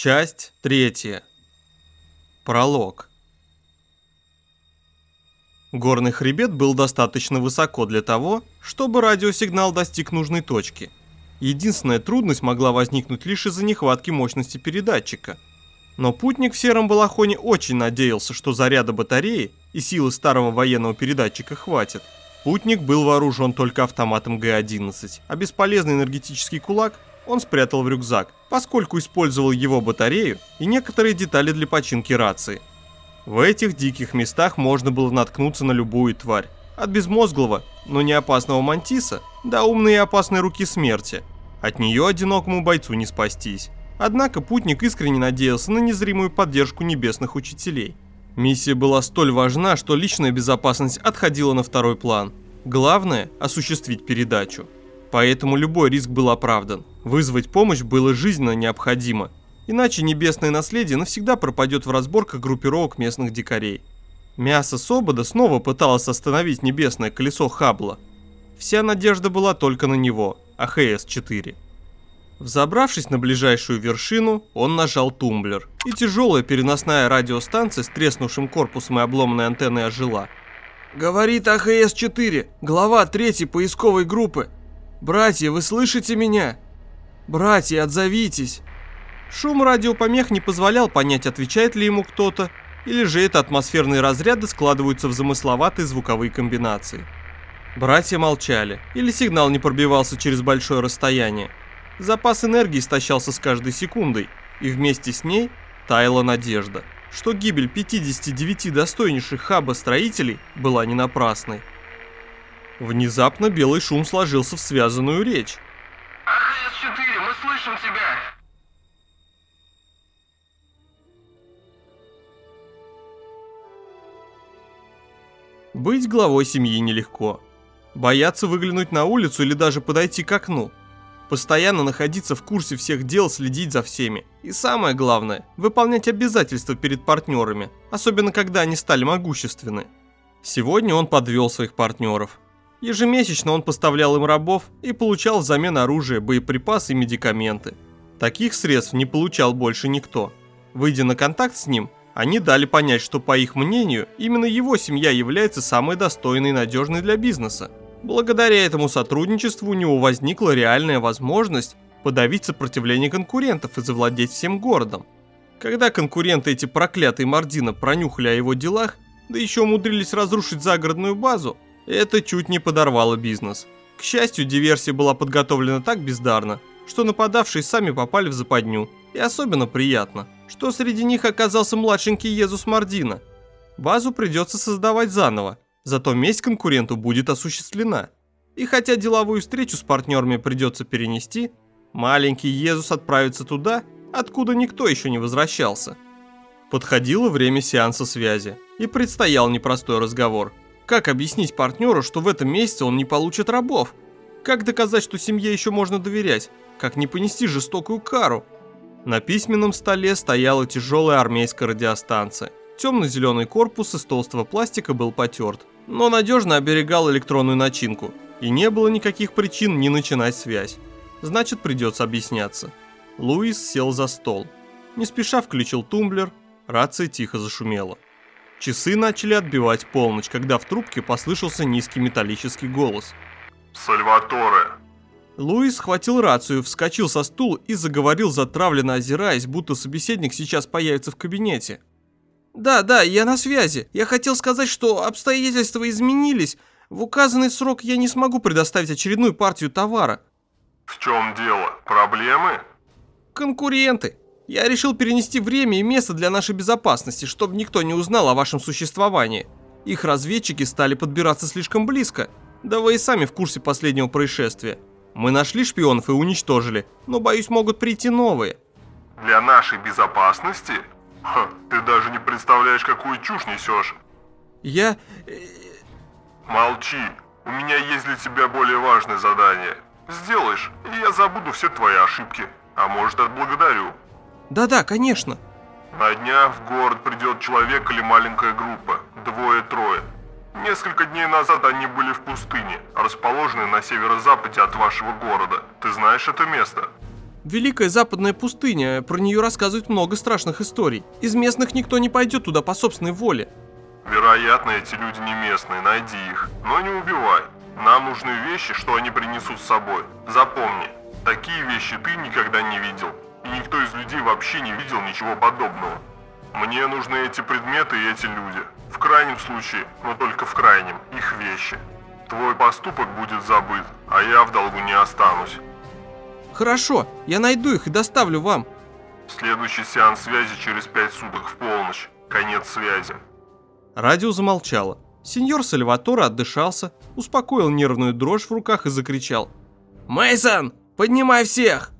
Часть третья. Пролог. Горный хребет был достаточно высоко для того, чтобы радиосигнал достиг нужной точки. Единственная трудность могла возникнуть лишь из-за нехватки мощности передатчика. Но путник в сером балахоне очень надеялся, что заряда батареи и силы старого военного передатчика хватит. Путник был вооружен только автоматом Г-11, а бесполезный энергетический кулак он спрятал в рюкзак, поскольку использовал его батарею и некоторые детали для починки рации. В этих диких местах можно было наткнуться на любую тварь. От безмозглого, но не опасного мантиса, до умной и опасной руки смерти. От нее одинокому бойцу не спастись. Однако путник искренне надеялся на незримую поддержку небесных учителей. Миссия была столь важна, что личная безопасность отходила на второй план. Главное – осуществить передачу. Поэтому любой риск был оправдан. Вызвать помощь было жизненно необходимо, иначе небесное наследие навсегда пропадет в разборках группировок местных дикарей. Мясо Собода снова пыталось остановить небесное колесо Хаббла. Вся надежда была только на него, АХС-4. Взобравшись на ближайшую вершину, он нажал тумблер, и тяжелая переносная радиостанция с треснувшим корпусом и обломанной антенной ожила. «Говорит АХС-4, глава третьей поисковой группы. Братья, вы слышите меня?» «Братья, отзовитесь!» Шум радиопомех не позволял понять, отвечает ли ему кто-то, или же это атмосферные разряды складываются в замысловатые звуковые комбинации. Братья молчали, или сигнал не пробивался через большое расстояние. Запас энергии истощался с каждой секундой, и вместе с ней таяла надежда, что гибель 59 достойнейших хаба-строителей была не напрасной. Внезапно белый шум сложился в связанную речь. АХС-4, мы слышим тебя! Быть главой семьи нелегко. Бояться выглянуть на улицу или даже подойти к окну. Постоянно находиться в курсе всех дел, следить за всеми. И самое главное, выполнять обязательства перед партнерами, особенно когда они стали могущественны. Сегодня он подвел своих партнеров. Ежемесячно он поставлял им рабов и получал взамен оружие, боеприпасы и медикаменты. Таких средств не получал больше никто. Выйдя на контакт с ним, они дали понять, что по их мнению, именно его семья является самой достойной и надежной для бизнеса. Благодаря этому сотрудничеству у него возникла реальная возможность подавить сопротивление конкурентов и завладеть всем городом. Когда конкуренты эти проклятые Мардина пронюхали о его делах, да еще умудрились разрушить загородную базу, это чуть не подорвало бизнес. К счастью, диверсия была подготовлена так бездарно, что нападавшие сами попали в западню. И особенно приятно, что среди них оказался младшенький Езус Мардина. Базу придется создавать заново, зато месть конкуренту будет осуществлена. И хотя деловую встречу с партнерами придется перенести, маленький Езус отправится туда, откуда никто еще не возвращался. Подходило время сеанса связи, и предстоял непростой разговор – как объяснить партнеру, что в этом месяце он не получит рабов? Как доказать, что семье еще можно доверять? Как не понести жестокую кару? На письменном столе стояла тяжелая армейская радиостанция. Темно-зеленый корпус из толстого пластика был потерт, но надежно оберегал электронную начинку, и не было никаких причин не начинать связь. Значит, придется объясняться. Луис сел за стол. Не спеша включил тумблер, рация тихо зашумела. Часы начали отбивать полночь, когда в трубке послышался низкий металлический голос. «Сальваторе!» Луис схватил рацию, вскочил со стула и заговорил, затравленно озираясь, будто собеседник сейчас появится в кабинете. «Да, да, я на связи. Я хотел сказать, что обстоятельства изменились. В указанный срок я не смогу предоставить очередную партию товара». «В чем дело? Проблемы?» «Конкуренты. Я решил перенести время и место для нашей безопасности, чтобы никто не узнал о вашем существовании. Их разведчики стали подбираться слишком близко. Да вы и сами в курсе последнего происшествия. Мы нашли шпионов и уничтожили, но, боюсь, могут прийти новые. Для нашей безопасности? Ха, ты даже не представляешь, какую чушь несешь. Я... Э, Молчи. У меня есть для тебя более важное задание. Сделаешь, и я забуду все твои ошибки. А может, отблагодарю. Да-да, конечно. На днях в город придет человек или маленькая группа, двое-трое. Несколько дней назад они были в пустыне, расположенной на северо-западе от вашего города. Ты знаешь это место? Великая западная пустыня, про нее рассказывают много страшных историй. Из местных никто не пойдет туда по собственной воле. Вероятно, эти люди не местные, найди их, но не убивай. Нам нужны вещи, что они принесут с собой. Запомни, такие вещи ты никогда не видел, и никто из людей вообще не видел ничего подобного. Мне нужны эти предметы и эти люди. В крайнем случае, но только в крайнем, их вещи. Твой поступок будет забыт, а я в долгу не останусь. Хорошо, я найду их и доставлю вам. Следующий сеанс связи через пять суток в полночь. Конец связи. Радио замолчало. Сеньор Сальваторе отдышался, успокоил нервную дрожь в руках и закричал. Мейсон, поднимай всех!